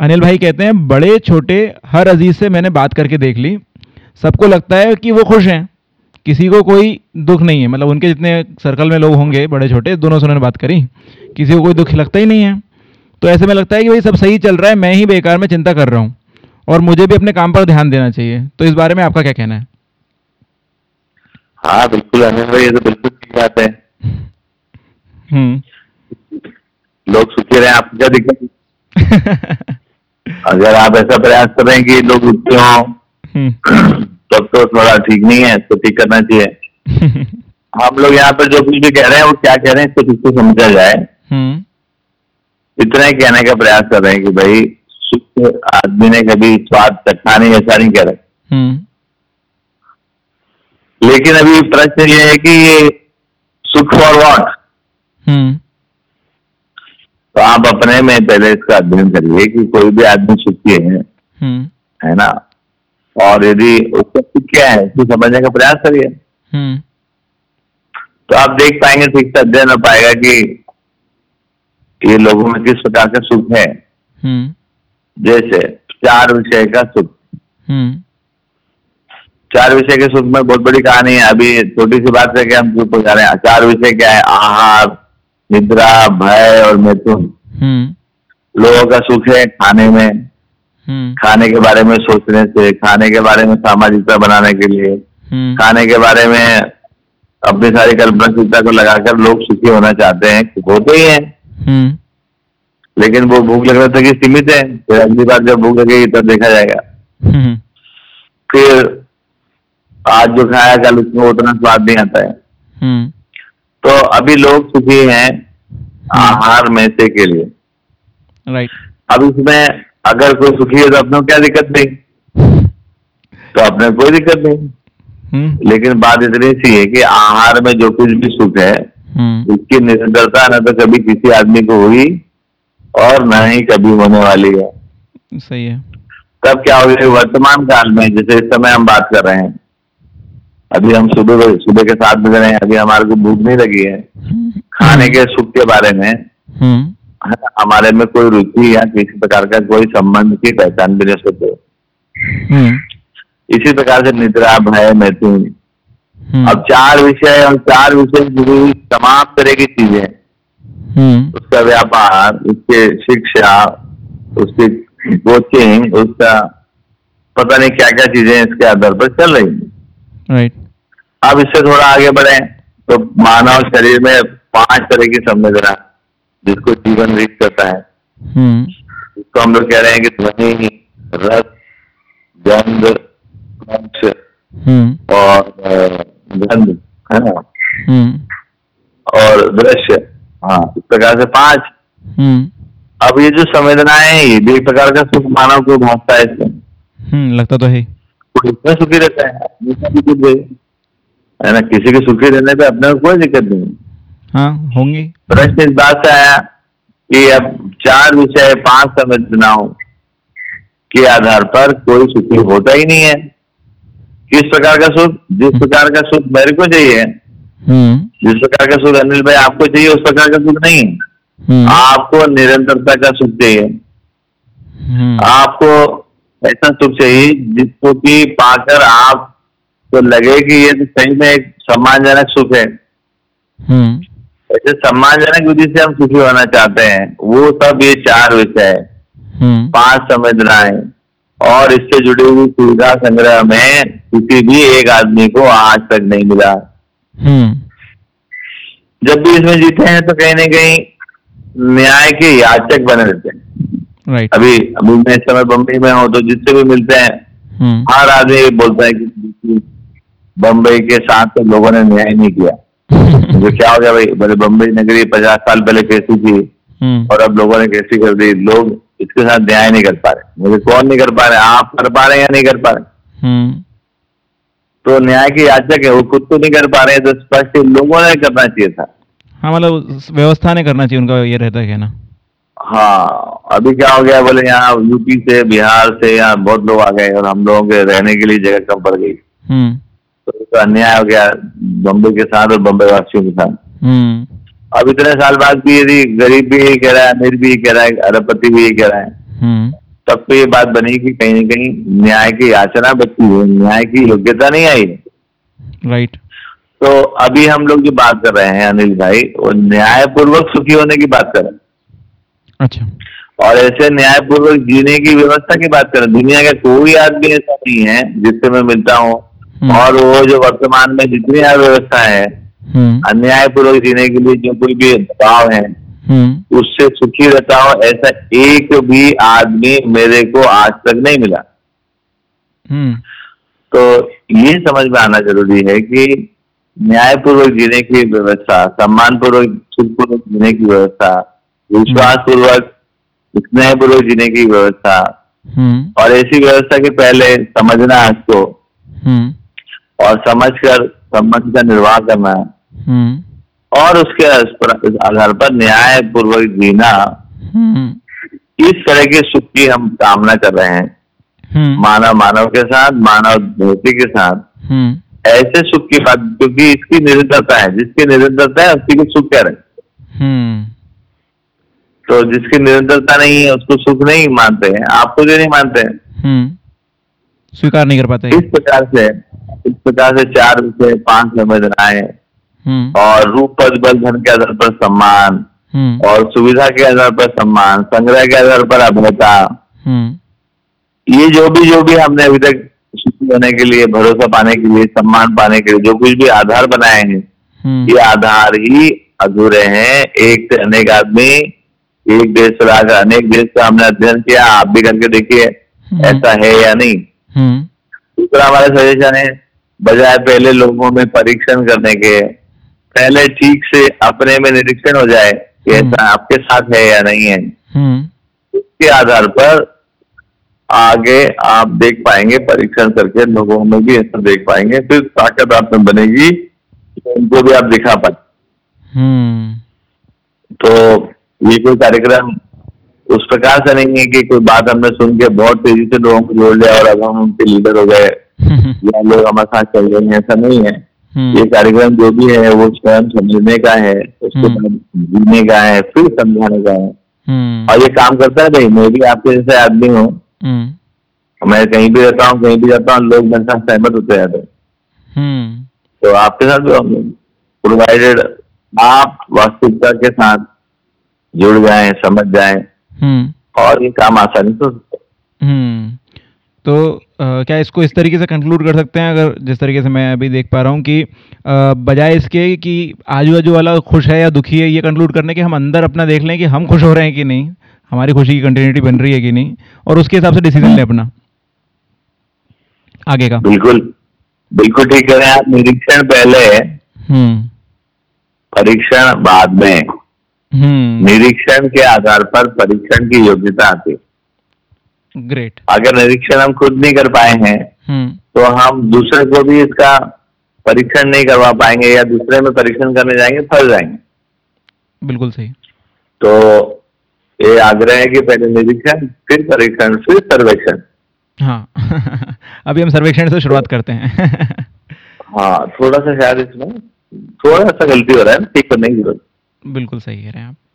अनिल भाई कहते हैं बड़े छोटे हर अज़ीज़ से मैंने बात करके देख ली। सबको लगता है कि वो खुश हैं। किसी को कोई दुख नहीं है। मतलब उनके जितने सर्कल में लोग होंगे बड़े छोटे दोनों से उन्होंने बात करी। किसी को कोई दुख लगता ही नहीं है। तो ऐसे में लगता है कि भाई सब सही चल रहा है मैं ही बेकार में चिंता कर रहा हूँ। और मुझे भी अपने काम पर ध्यान देना चाहिए। तो इस बारे में आपका क्या कहना है? हाँ बिल्कुल अनिल भाई ये तो बिल्कुल ठीक बात है। हम्म। लोग सुखी रहे आपको क्या दिक्कत अगर आप ऐसा प्रयास कर रहे हैं कि लोग उठते हो हम्म, तब तो थोड़ा ठीक नहीं है इसको ठीक करना चाहिए। हम लोग यहाँ पर जो कुछ भी कह रहे हैं वो क्या कह रहे हैं इसको ठीक से समझा जाए। हम्म, इतना ही कहने का प्रयास कर रहे हैं कि भाई सुख आदमी ने कभी स्वाद चखा नहीं ऐसा नहीं कह रहे। हम्म, लेकिन अभी प्रश्न ये है कि ये सुख फॉर वॉट तो आप अपने में पहले इसका अध्ययन करिए कि कोई भी आदमी सुखी है हम्म, है ना? और यदि उसका सुख क्या है उसको समझने का प्रयास करिए। हम्म, तो आप देख पाएँगे ठीक से अध्ययन हो पाएगा कि ये लोगों में किस प्रकार का सुख है। हम्म, जैसे चार विषय का सुख। चार विषय के सुख में बहुत बड़ी कहानी है। अभी छोटी सी बात है कि हम चुप हो जा रहे हैं चार विषय क्या है? आहार निद्रा भय और मैथुन हम्म, लोगों का सुख है खाने में। हम्म, खाने के बारे में सोचने से खाने के बारे में सामाजिकता बनाने के लिए। हम्म, खाने के बारे में अपनी सारी कल्पनाशीलता को लगाकर लोग सुखी होना चाहते हैं होते ही हैं। लेकिन वो भूख लगने तक ही सीमित है। फिर अगली बार जब भूख लगेगी तब देखा जाएगा। फिर आज जो खाया कल उसमें उतना स्वाद नहीं आता है। अभी लोग सुखी हैं आहार में से के लिए। राइट अब इसमें अगर कोई सुखी है तो अपने को क्या दिक्कत नहीं। तो अपने कोई दिक्कत नहीं। हम्म, लेकिन बात इतनी सी है कि आहार में जो कुछ भी सुख है हम्म, उसकी निरंतरता न तो कभी किसी आदमी को हुई और न ही कभी होने वाली है। सही है। तब क्या हो गया वर्तमान काल में जैसे इस समय हम बात कर रहे हैं अभी हम सुबह सुबह के सात बज रहे हैं अभी हमारे को भूख नहीं लगी है। खाने के सुख के बारे में हम्म, हमारे में कोई रुचि या किसी प्रकार का कोई संबंध की पहचान भी नहीं सकते हम्म, इसी प्रकार से निद्रा भय मैथुन। हम्म, अब चार विषय और चार विषय जुड़ी हुई तमाम तरह की चीज़ें। उसका व्यापार उसके शिक्षा उसकी कोचिंग उसका पता नहीं क्या क्या चीज़ें इसके आधार पर चल रही हैं। राइट अब इससे थोड़ा आगे बढ़े तो मानव शरीर में पाँच तरह की संवेदना जिसको जीवन रीत करता है। हम्म, जिसको हम लोग कह रहे हैं कि ध्वनि रस गंध हम्म, और गंध है ना? हम्म, और दृश्य हाँ इस प्रकार से पाँच। अब ये जो संवेदनाएँ हैं ये भी एक प्रकार का सुख मानव को भागता है इसमें। लगता तो है इसमें सुखी रहता है। है ना? किसी के सुखी रहने पे अपने को कोई दिक्कत नहीं हाँ। होंगी। प्रश्न इस बात से आया कि अब चार विषय पाँच संवेदनाओं के आधार पर कोई सुखी होता ही नहीं है। किस प्रकार का सुख जिस प्रकार का सुख मेरे को चाहिए हम्म, जिस प्रकार का सुख अनिल भाई आपको चाहिए उस प्रकार का सुख नहीं है। हम्म, आपको निरंतरता का सुख चाहिए। हम्म, आपको ऐसा सुख चाहिए जिसको कि पाकर आप तो लगे कि ये तो सही में एक सम्मानजनक सुख है। हम्म, ऐसे सम्मानजनक विधि से हम सुखी होना चाहते हैं। वो सब ये चार विषय है। हम्म, पाँच संवेदनाएँ। और इससे जुड़ी हुई सुविधा संग्रह में किसी भी एक आदमी को आज तक नहीं मिला। हम्म, जब भी इसमें जीते हैं तो कहीं ना कहीं न्याय के याचक बने रहते हैं। राइट अभी अभी मैं इस समय बम्बई में हूँ तो जिससे भी मिलते हैं हर आदमी बोलता है कि बम्बई के साथ तो लोगों ने न्याय नहीं किया। जो क्या हो गया भाई? बोले बम्बई नगरी पचास साल पहले कैसी थी हम्म, और अब लोगों ने कैसी कर दी। लोग इसके साथ न्याय नहीं कर पा रहे। मुझे कौन नहीं कर पा रहे? आप कर पा रहे या नहीं कर पा रहे? हम्म, तो न्याय की याचक है। वो खुद तो नहीं कर पा रहे तो स्पष्ट लोगों ने करना चाहिए था। हाँ मतलब व्यवस्था ने करना चाहिए उनका ये रहता है कहना। हाँ अभी क्या हो गया? बोले यहाँ यूपी से बिहार से यहाँ बहुत लोग आ गए और हम लोगों के रहने के लिए जगह कम पड़ गई। तो अन्याय हो गया बम्बई के साथ और बम्बई वासियों के साथ। हम्म, अब इतने साल बाद भी यदि गरीब भी यही कह रहा है अमीर भी यही कह रहा है अरबपति भी यही कह रहा है हम्म, तब तो ये बात बनी कि कहीं ना कहीं न्याय की याचना बची है न्याय की योग्यता नहीं आई। राइट तो अभी हम लोग जो बात कर रहे हैं अनिल भाई वो न्यायपूर्वक सुखी होने की बात कर रहे हैं। अच्छा। और ऐसे न्यायपूर्वक जीने की व्यवस्था की बात करें दुनिया का कोई आदमी ऐसा नहीं है जिससे मैं मिलता हूँ। और वो जो वर्तमान में जितनी अव्यवस्था है हम्म। अन्यायपूर्वक जीने के लिए जो कोई भी दबाव है हम्म। उससे सुखी रहता हो ऐसा एक भी आदमी मेरे को आज तक नहीं मिला। हम्म। तो ये समझ में आना ज़रूरी है कि न्यायपूर्वक जीने की व्यवस्था सम्मानपूर्वक सुखपूर्वक जीने की व्यवस्था विश्वास पूर्वक स्नेहपूर्वक जीने की व्यवस्था हम्म। और ऐसी व्यवस्था के पहले समझना हम्म। और समझकर संबंध का निर्वाह करना हम्म। और उसके आधार पर न्याय पूर्वक जीना। हम्म। इस तरह के सुख की हम कामना कर रहे हैं। हम्म। मानव मानव के साथ मानव धरती के साथ। ऐसे सुख की बात क्योंकि इसकी निरंतरता है जिसकी निरंतरता है उसी को सुख कह रहे तो जिसकी निरंतरता नहीं है उसको सुख नहीं मानते हैं। आपको जो नहीं मानते हैं? स्वीकार नहीं कर पाते। इस प्रकार से इस प्रकार से चार विषय पाँच संवेदनाएँ और रूप पद बल धन के आधार पर सम्मान। हम्म। और सुविधा के आधार पर सम्मान। संग्रह के आधार पर अभयता। हम्म। ये जो भी जो भी हमने अभी तक सुखी होने के लिए भरोसा पाने के लिए सम्मान पाने के लिए जो कुछ भी आधार बनाए हैं हम्म। ये आधार ही अधूरे हैं। एक से अनेक आदमी एक देश से लाकर अनेक देश का हमने अध्ययन किया। आप भी करके देखिए। ऐसा है या नहीं। दूसरा हमारा सजेशन है बजाय पहले लोगों में परीक्षण करने के पहले ठीक से अपने में निरीक्षण हो जाए कि हम्म। ऐसा आपके साथ है या नहीं है। हम्म। उसके आधार पर आगे आप देख पाएँगे परीक्षण करके लोगों में भी ऐसा देख पाएँगे फिर ताकत आप में बनेगी उनको भी आप दिखा पाए हम्म। तो ये कोई कार्यक्रम उस प्रकार से नहीं है कि कोई बात हमने सुन के बहुत तेज़ी से लोगों को जोड़ लिया और अब हम उनके लीडर हो गए। या लोग हमारे साथ चल रहे हैं ऐसा नहीं है। ये हम्म कार्यक्रम जो भी है वो स्वयं समझने का है उसको हम्म। जीने का है फिर समझाने का है। हम्म। और ये काम करता है भाई मैं भी आपके जैसे आदमी हूँ। हम्म। मैं कहीं भी रहता हूँ कहीं भी जाता हूँ लोग मेरे साथ सहमत होते रहते हैं। हम्म। तो आपके साथ भी प्रोवाइडेड आप वास्तविकता के साथ जुड़ जाए समझ जाएँ। हम्म। और ये काम आसानी से हो सकता है। हम्म। तो अ, क्या इसको इस तरीके से कंक्लूड कर सकते हैं? अगर जिस तरीके से मैं अभी देख पा रहा हूँ कि बजाय इसके कि आजू बाजू वाला खुश है या दुखी है ये कंक्लूड करने के हम अंदर अपना देख लें कि हम खुश हो रहे हैं कि नहीं हमारी खुशी की कंटिन्यूटी बन रही है कि नहीं और उसके हिसाब से डिसीज़न लें अपना। आगे का। बिल्कुल बिल्कुल ठीक करें आप। निरीक्षण पहले हम्म। परीक्षण बाद में। हम्म। निरीक्षण के आधार पर परीक्षण की योग्यता आती है। ग्रेट अगर निरीक्षण हम खुद नहीं कर पाए हैं हम्म। तो हम दूसरे को भी इसका परीक्षण नहीं करवा पाएँगे या दूसरे में परीक्षण करने जाएँगे फंस जाएँगे। बिल्कुल सही। तो ये आग्रह है कि पहले निरीक्षण फिर परीक्षण फिर सर्वेक्षण। हाँ। अभी हम सर्वेक्षण से शुरुआत करते हैं। हाँ थोड़ा सा शायद इसमें थोड़ा सा गलती हो रहा है ठीक करने की ज़रूरत। बिल्कुल सही कह रहे हैं आप।